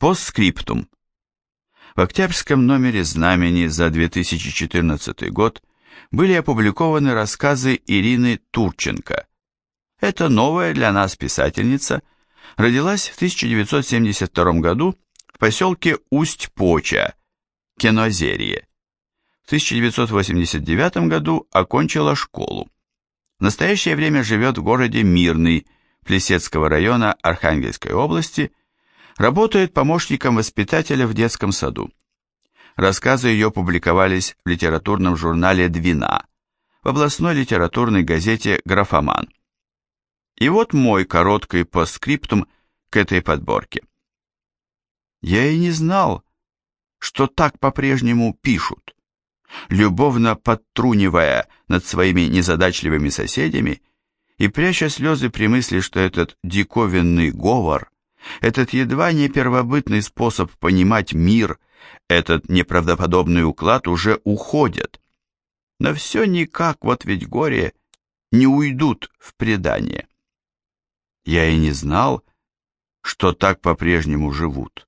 Постскриптум. В октябрьском номере «Знамени» за 2014 год были опубликованы рассказы Ирины Турченко. Эта новая для нас писательница родилась в 1972 году в поселке Усть-Поча, Кенозерье. В 1989 году окончила школу. В настоящее время живет в городе Мирный, Плесецкого района Архангельской области, работает помощником воспитателя в детском саду. Рассказы ее публиковались в литературном журнале «Двина», в областной литературной газете «Графоман». И вот мой короткий постскриптум к этой подборке. Я и не знал, что так по-прежнему пишут. Любовно подтрунивая над своими незадачливыми соседями и пряча слезы при мысли, что этот диковинный говор, этот едва не первобытный способ понимать мир, этот неправдоподобный уклад уже уходят. Но все никак, вот ведь горе, не уйдут в предание. Я и не знал, что так по-прежнему живут.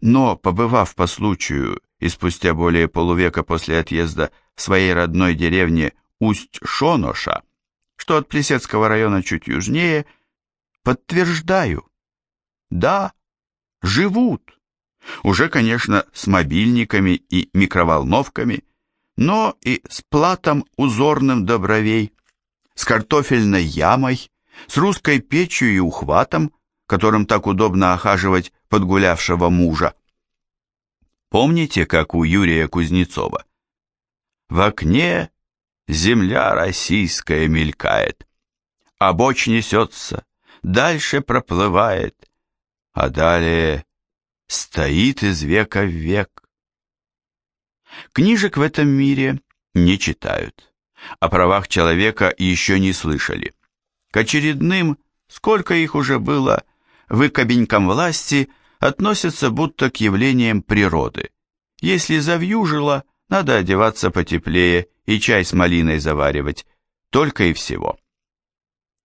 Но, побывав по случаю и спустя более полувека после отъезда в своей родной деревне Усть-Шоноша, что от Плесецкого района чуть южнее, подтверждаю, да, живут. Уже, конечно, с мобильниками и микроволновками, но и с платом узорным до бровей, с картофельной ямой, с русской печью и ухватом, которым так удобно охаживать подгулявшего мужа. Помните, как у Юрия Кузнецова? В окне земля российская мелькает, а боч несется, дальше проплывает, а далее стоит из века в век. Книжек в этом мире не читают, о правах человека еще не слышали. К очередным, сколько их уже было, выкобенькам власти относятся будто к явлениям природы. Если завьюжило, надо одеваться потеплее и чай с малиной заваривать, только и всего.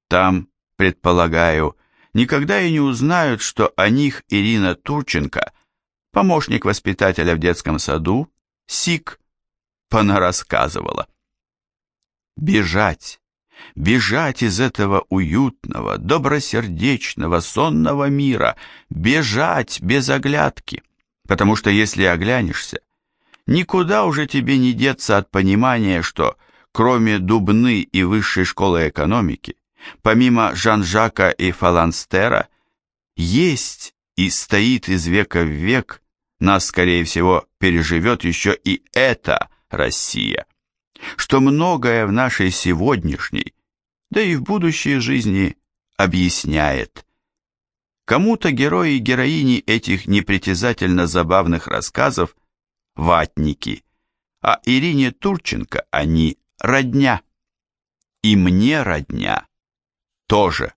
Там, предполагаю, никогда и не узнают, что о них Ирина Турченко, помощник воспитателя в детском саду, СИК, понарассказывала. Бежать, бежать из этого уютного, добросердечного, сонного мира, бежать без оглядки, потому что если оглянешься, никуда уже тебе не деться от понимания, что кроме Дубны и Высшей школы экономики, помимо Жан-Жака и Фаланстера, есть и стоит из века в век, нас, скорее всего, переживет еще и эта Россия что многое в нашей сегодняшней, да и в будущей жизни объясняет. Кому-то герои и героини этих непритязательно забавных рассказов – ватники, а Ирине Турченко они – родня. И мне родня тоже.